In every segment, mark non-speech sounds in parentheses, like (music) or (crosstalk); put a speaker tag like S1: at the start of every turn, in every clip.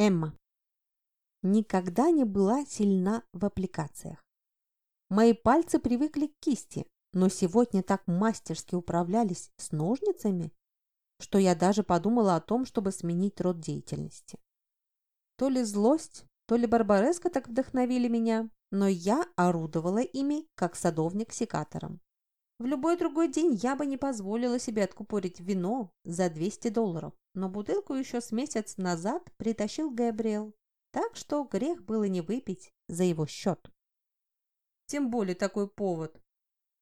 S1: Эмма. Никогда не была сильна в аппликациях. Мои пальцы привыкли к кисти, но сегодня так мастерски управлялись с ножницами, что я даже подумала о том, чтобы сменить род деятельности. То ли злость, то ли барбареска так вдохновили меня, но я орудовала ими, как садовник секатором. В любой другой день я бы не позволила себе откупорить вино за 200 долларов, но бутылку еще с месяц назад притащил Габриэл, так что грех было не выпить за его счет. Тем более такой повод.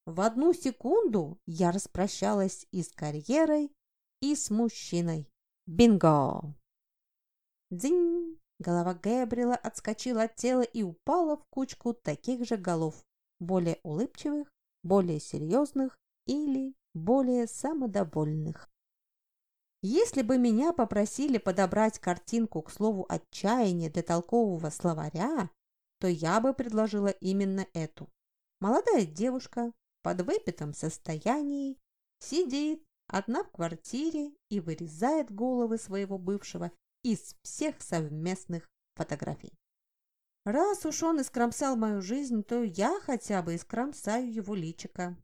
S1: В одну секунду я распрощалась и с карьерой, и с мужчиной. Бинго! Дзинь! Голова Гэбриэла отскочила от тела и упала в кучку таких же голов, более улыбчивых, более серьезных или более самодовольных. Если бы меня попросили подобрать картинку к слову «отчаяние» для толкового словаря, то я бы предложила именно эту. Молодая девушка в подвыпитом состоянии сидит одна в квартире и вырезает головы своего бывшего из всех совместных фотографий. Раз уж он искромсал мою жизнь, то я хотя бы искромсаю его личико.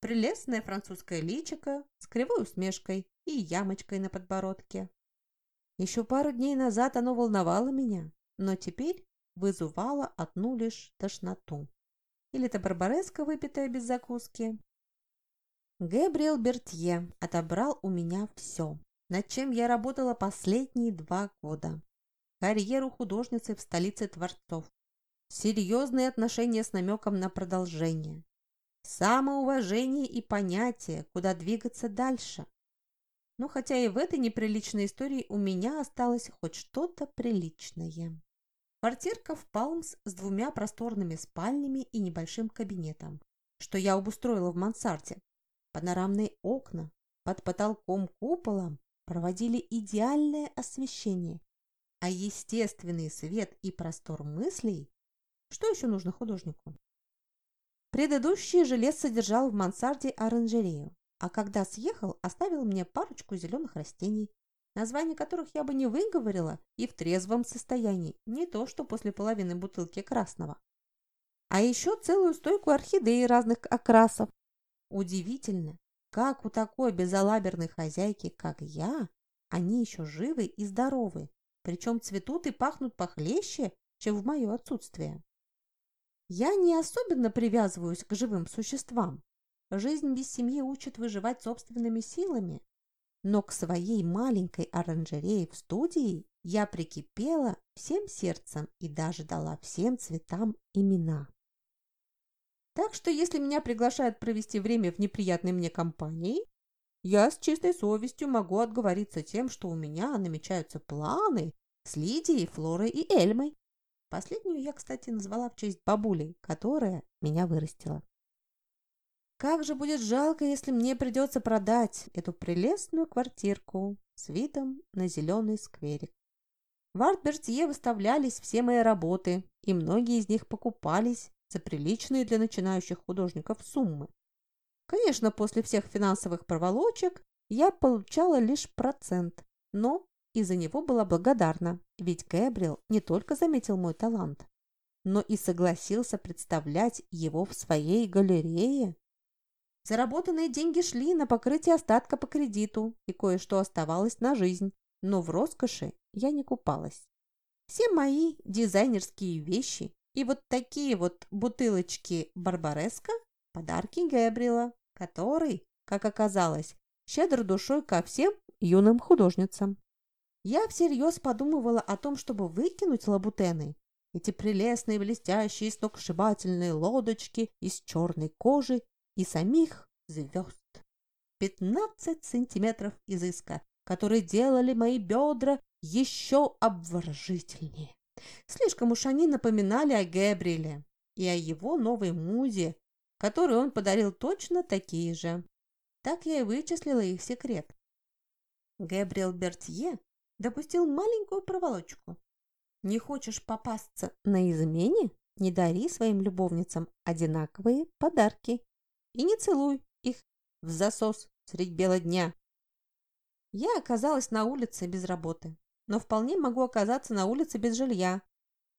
S1: Прелестное французское личико с кривой усмешкой и ямочкой на подбородке. Еще пару дней назад оно волновало меня, но теперь вызывало одну лишь тошноту. Или это барбареска, выпитая без закуски. Гэбриэл Бертье отобрал у меня все над чем я работала последние два года. Карьеру художницы в столице Творцов. Серьезные отношения с намеком на продолжение. Самоуважение и понятие, куда двигаться дальше. Но хотя и в этой неприличной истории у меня осталось хоть что-то приличное. Квартирка в Палмс с двумя просторными спальнями и небольшим кабинетом, что я обустроила в мансарде. Панорамные окна, под потолком куполом проводили идеальное освещение, а естественный свет и простор мыслей – что еще нужно художнику? Предыдущий жилец содержал в мансарде оранжерею, а когда съехал, оставил мне парочку зеленых растений, название которых я бы не выговорила и в трезвом состоянии, не то что после половины бутылки красного. А еще целую стойку орхидей разных окрасов. Удивительно, как у такой безалаберной хозяйки, как я, они еще живы и здоровы, причем цветут и пахнут похлеще, чем в мое отсутствие. Я не особенно привязываюсь к живым существам. Жизнь без семьи учит выживать собственными силами. Но к своей маленькой оранжерее в студии я прикипела всем сердцем и даже дала всем цветам имена. Так что если меня приглашают провести время в неприятной мне компании, я с чистой совестью могу отговориться тем, что у меня намечаются планы с Лидией, Флорой и Эльмой. Последнюю я, кстати, назвала в честь бабули, которая меня вырастила. Как же будет жалко, если мне придется продать эту прелестную квартирку с видом на зеленый скверик. В Артбертье выставлялись все мои работы, и многие из них покупались за приличные для начинающих художников суммы. Конечно, после всех финансовых проволочек я получала лишь процент, но и за него была благодарна, ведь Гэбриэл не только заметил мой талант, но и согласился представлять его в своей галерее. Заработанные деньги шли на покрытие остатка по кредиту, и кое-что оставалось на жизнь, но в роскоши я не купалась. Все мои дизайнерские вещи и вот такие вот бутылочки Барбареска – подарки Гэбриэла, который, как оказалось, щедр душой ко всем юным художницам. Я всерьез подумывала о том, чтобы выкинуть лабутены, эти прелестные блестящие сногсшибательные лодочки из черной кожи и самих звезд. 15 сантиметров изыска, которые делали мои бедра еще обворожительнее. Слишком уж они напоминали о Гэбриэле и о его новой музе, которой он подарил точно такие же. Так я и вычислила их секрет. Гэбриэл Бертье допустил маленькую проволочку. Не хочешь попасться на измене? Не дари своим любовницам одинаковые подарки и не целуй их в засос средь бела дня. Я оказалась на улице без работы. но вполне могу оказаться на улице без жилья,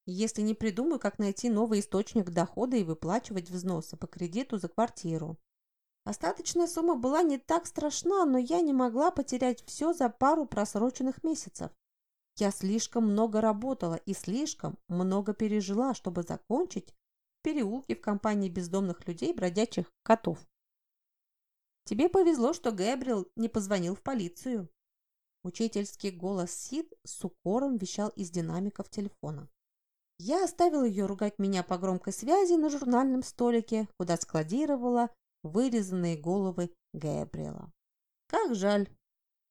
S1: если не придумаю, как найти новый источник дохода и выплачивать взносы по кредиту за квартиру. Остаточная сумма была не так страшна, но я не могла потерять все за пару просроченных месяцев. Я слишком много работала и слишком много пережила, чтобы закончить переулке в компании бездомных людей бродячих котов. Тебе повезло, что Гэбриэл не позвонил в полицию. Учительский голос Сид с укором вещал из динамиков телефона. Я оставила ее ругать меня по громкой связи на журнальном столике, куда складировала вырезанные головы Гэбриэла. Как жаль.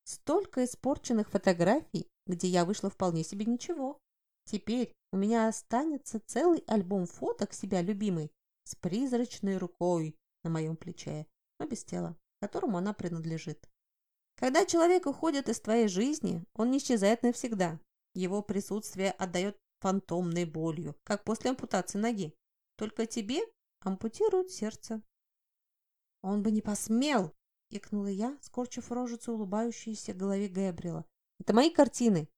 S1: Столько испорченных фотографий, где я вышла вполне себе ничего. Теперь у меня останется целый альбом фоток себя любимой с призрачной рукой на моем плече, но без тела, которому она принадлежит. Когда человек уходит из твоей жизни, он не исчезает навсегда. Его присутствие отдает фантомной болью, как после ампутации ноги. Только тебе ампутируют сердце. Он бы не посмел, икнула я, скорчив рожицу улыбающейся голове Гэбриэла. Это мои картины.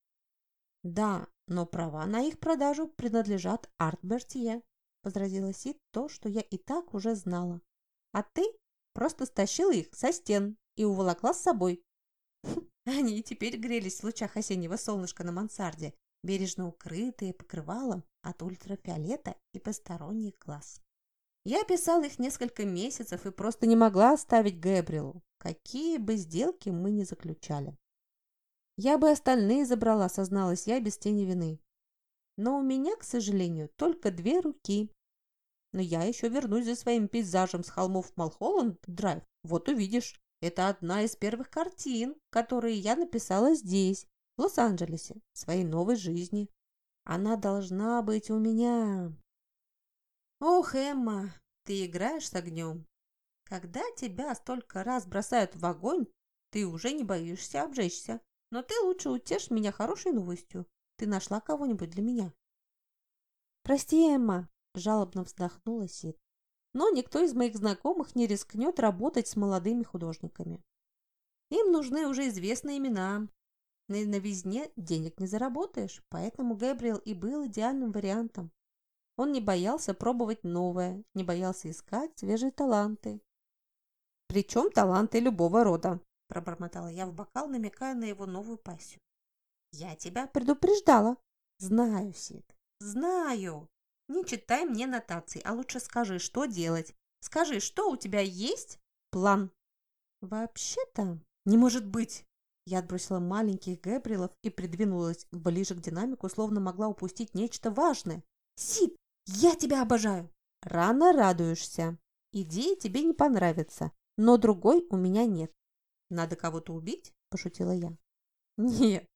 S1: Да, но права на их продажу принадлежат Арт Бертье, возразила Сид то, что я и так уже знала. А ты просто стащила их со стен и уволокла с собой. (laughs) Они теперь грелись в лучах осеннего солнышка на мансарде, бережно укрытые покрывалом от ультрафиолета и посторонних глаз. Я писал их несколько месяцев и просто не могла оставить Гэбриэлу, какие бы сделки мы ни заключали. Я бы остальные забрала, созналась я без тени вины. Но у меня, к сожалению, только две руки. Но я еще вернусь за своим пейзажем с холмов Малхолланд-Драйв. Вот увидишь, это одна из первых картин, которые я написала здесь, в Лос-Анджелесе, в своей новой жизни. Она должна быть у меня. Ох, Эмма, ты играешь с огнем. Когда тебя столько раз бросают в огонь, ты уже не боишься обжечься. Но ты лучше утешь меня хорошей новостью. Ты нашла кого-нибудь для меня. Прости, Эмма, жалобно вздохнула Сид. Но никто из моих знакомых не рискнет работать с молодыми художниками. Им нужны уже известные имена, на новизне денег не заработаешь, поэтому Гэбриэл и был идеальным вариантом. Он не боялся пробовать новое, не боялся искать свежие таланты. Причем таланты любого рода, пробормотала я в бокал, намекая на его новую пассию. Я тебя предупреждала. Знаю, Сид, знаю. Не читай мне нотации, а лучше скажи, что делать. Скажи, что у тебя есть план? Вообще-то не может быть. Я отбросила маленьких Гэбриэлов и придвинулась ближе к динамику, словно могла упустить нечто важное. «Сид, я тебя обожаю!» «Рано радуешься. Идея тебе не понравится, но другой у меня нет». «Надо кого-то убить?» – пошутила я. «Нет».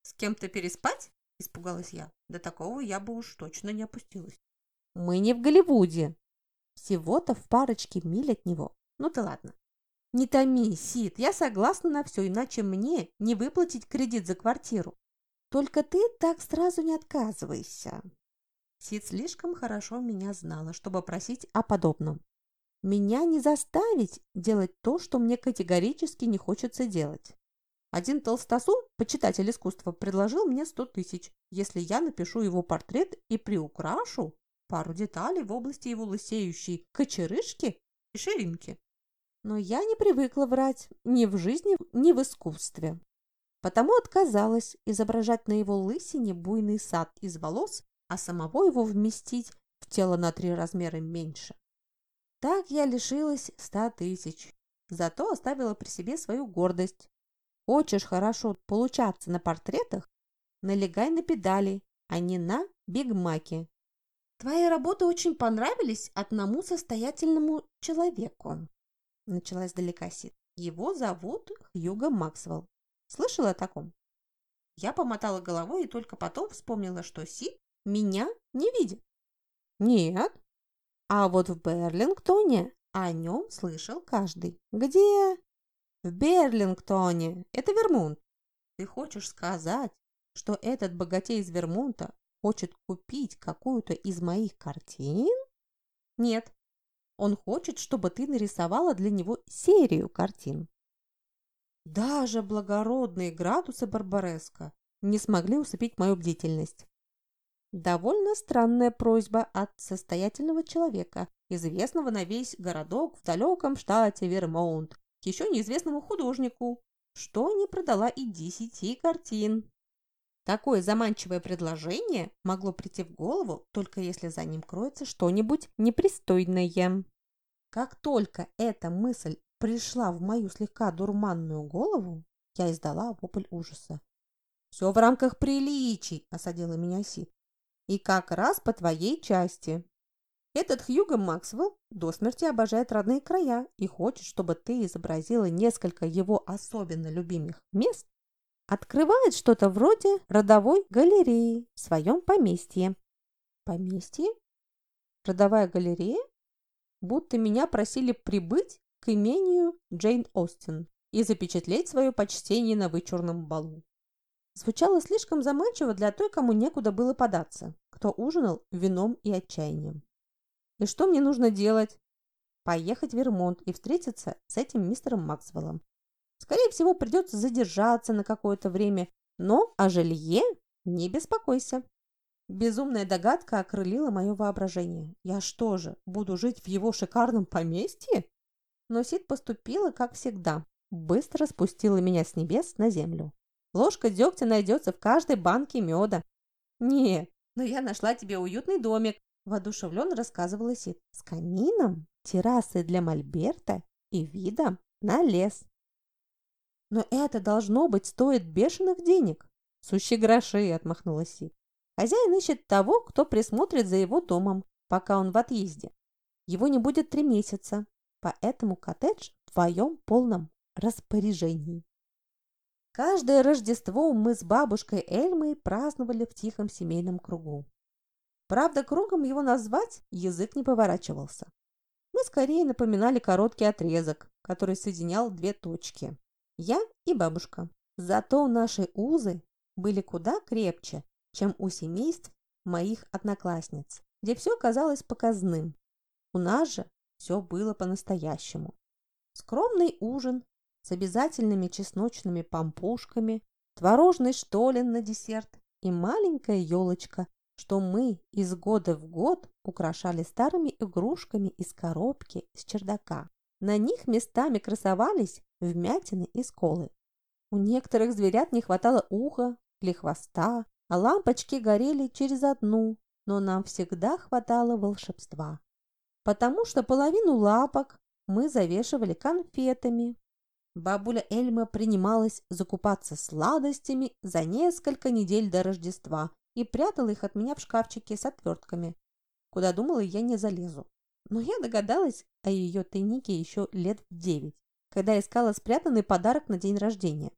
S1: «С кем-то переспать?» – испугалась я. До такого я бы уж точно не опустилась. «Мы не в Голливуде. Всего-то в парочке миль от него. Ну ты ладно. Не томи, Сид, я согласна на все, иначе мне не выплатить кредит за квартиру. Только ты так сразу не отказывайся. Сид слишком хорошо меня знала, чтобы просить о подобном. Меня не заставить делать то, что мне категорически не хочется делать. Один толстосум, почитатель искусства, предложил мне сто тысяч, если я напишу его портрет и приукрашу пару деталей в области его лысеющей кочерышки и ширинки. Но я не привыкла врать ни в жизни, ни в искусстве. Потому отказалась изображать на его лысине буйный сад из волос, а самого его вместить в тело на три размера меньше. Так я лишилась ста тысяч, зато оставила при себе свою гордость. Хочешь хорошо получаться на портретах? Налегай на педали, а не на бигмаки. Твои работы очень понравились одному состоятельному человеку начала издалека Сид. Его зовут Хьюго Максвелл. Слышала о таком? Я помотала головой и только потом вспомнила, что Сид меня не видит. Нет. А вот в Берлингтоне о нем слышал каждый. Где? В Берлингтоне. Это Вермонт. Ты хочешь сказать, что этот богатей из Вермонта хочет купить какую-то из моих картин? Нет, он хочет, чтобы ты нарисовала для него серию картин. Даже благородные градусы Барбареско не смогли усыпить мою бдительность. Довольно странная просьба от состоятельного человека, известного на весь городок в далеком штате Вермонт, к еще неизвестному художнику, что не продала и десяти картин. Такое заманчивое предложение могло прийти в голову, только если за ним кроется что-нибудь непристойное. Как только эта мысль пришла в мою слегка дурманную голову, я издала вопль ужаса. «Все в рамках приличий!» – осадила меня Сид. «И как раз по твоей части. Этот Хьюго Максвелл до смерти обожает родные края и хочет, чтобы ты изобразила несколько его особенно любимых мест Открывает что-то вроде родовой галереи в своем поместье. Поместье? Родовая галерея? Будто меня просили прибыть к имению Джейн Остин и запечатлеть свое почтение на вычурном балу. Звучало слишком заманчиво для той, кому некуда было податься, кто ужинал вином и отчаянием. И что мне нужно делать? Поехать в Вермонт и встретиться с этим мистером Максвеллом. Скорее всего, придется задержаться на какое-то время, но о жилье не беспокойся. Безумная догадка окрылила мое воображение. Я что же, буду жить в его шикарном поместье? Но Сид поступила, как всегда. Быстро спустила меня с небес на землю. Ложка дегтя найдется в каждой банке меда. Не, но я нашла тебе уютный домик, воодушевленно рассказывала Сид. С камином, террасой для мольберта и видом на лес. Но это должно быть стоит бешеных денег. Сущие гроши, отмахнулась Сид. Хозяин ищет того, кто присмотрит за его домом, пока он в отъезде. Его не будет три месяца, поэтому коттедж в твоем полном распоряжении. Каждое Рождество мы с бабушкой Эльмой праздновали в тихом семейном кругу. Правда, кругом его назвать язык не поворачивался. Мы скорее напоминали короткий отрезок, который соединял две точки. Я и бабушка. Зато наши узы были куда крепче, чем у семейств моих одноклассниц, где все казалось показным. У нас же все было по-настоящему. Скромный ужин с обязательными чесночными помпушками, творожный штолен на десерт и маленькая елочка, что мы из года в год украшали старыми игрушками из коробки с чердака. На них местами красовались вмятины и сколы. У некоторых зверят не хватало уха или хвоста, а лампочки горели через одну, но нам всегда хватало волшебства. Потому что половину лапок мы завешивали конфетами. Бабуля Эльма принималась закупаться сладостями за несколько недель до Рождества и прятала их от меня в шкафчике с отвертками, куда думала я не залезу. Но я догадалась о ее тайнике еще лет девять, когда искала спрятанный подарок на день рождения.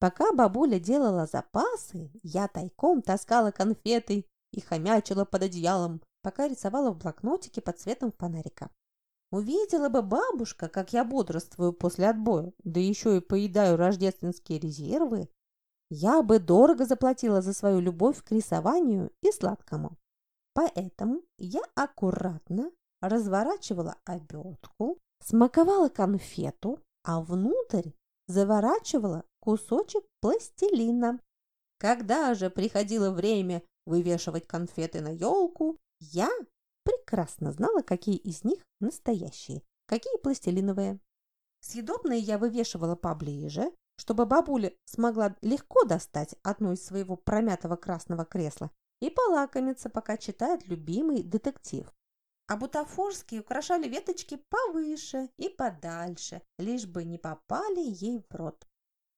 S1: Пока бабуля делала запасы, я тайком таскала конфеты и хомячила под одеялом, пока рисовала в блокнотике под цветом фонарика. Увидела бы бабушка, как я бодрствую после отбоя, да еще и поедаю рождественские резервы, я бы дорого заплатила за свою любовь к рисованию и сладкому. Поэтому я аккуратно разворачивала обертку, смаковала конфету, а внутрь заворачивала кусочек пластилина. Когда же приходило время вывешивать конфеты на елку, я прекрасно знала, какие из них настоящие, какие пластилиновые. Съедобные я вывешивала поближе, чтобы бабуля смогла легко достать одну из своего промятого красного кресла и полакомиться, пока читает любимый детектив а бутафорские украшали веточки повыше и подальше, лишь бы не попали ей в рот.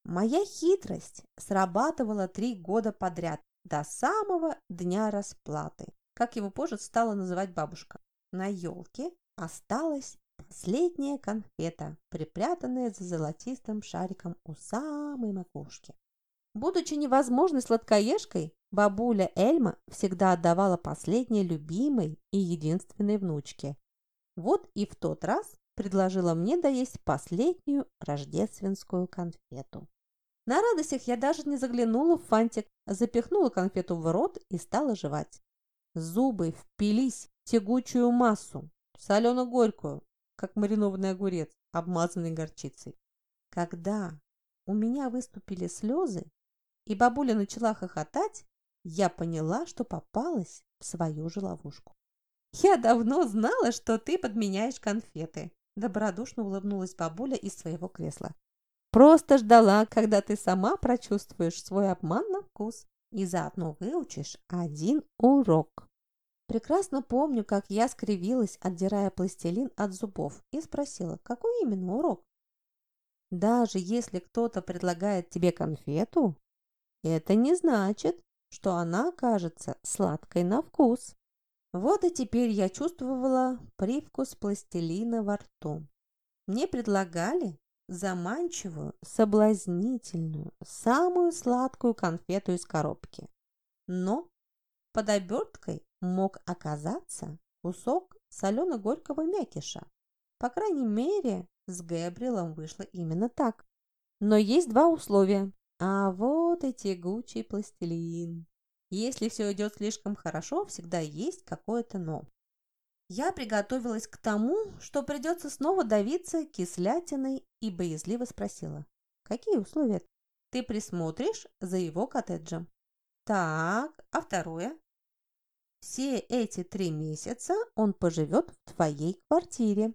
S1: Моя хитрость срабатывала три года подряд, до самого дня расплаты, как его позже стала называть бабушка. На елке осталась последняя конфета, припрятанная за золотистым шариком у самой макушки. Будучи невозможной сладкоежкой, Бабуля Эльма всегда отдавала последнее любимой и единственной внучке. Вот и в тот раз предложила мне доесть последнюю рождественскую конфету. На радостях я даже не заглянула в фантик, запихнула конфету в рот и стала жевать. Зубы впились в тягучую массу, солено-горькую, как маринованный огурец, обмазанный горчицей. Когда у меня выступили слезы, и бабуля начала хохотать, я поняла, что попалась в свою же ловушку. (laughs) «Я давно знала, что ты подменяешь конфеты», – добродушно улыбнулась бабуля из своего кресла. «Просто ждала, когда ты сама прочувствуешь свой обман на вкус и заодно выучишь один урок». Прекрасно помню, как я скривилась, отдирая пластилин от зубов, и спросила, какой именно урок? Даже если кто-то предлагает тебе конфету, это не значит, что она окажется сладкой на вкус. Вот и теперь я чувствовала привкус пластилина во рту. Мне предлагали заманчивую, соблазнительную, самую сладкую конфету из коробки. Но под оберткой мог оказаться кусок солено-горького мякиша. По крайней мере, с Гэбриэлом вышло именно так. Но есть два условия. А вот и тягучий пластилин. Если все идет слишком хорошо, всегда есть какое-то «но». Я приготовилась к тому, что придется снова давиться кислятиной и боязливо спросила. «Какие условия? Ты присмотришь за его коттеджем?» «Так, а второе?» «Все эти три месяца он поживет в твоей квартире.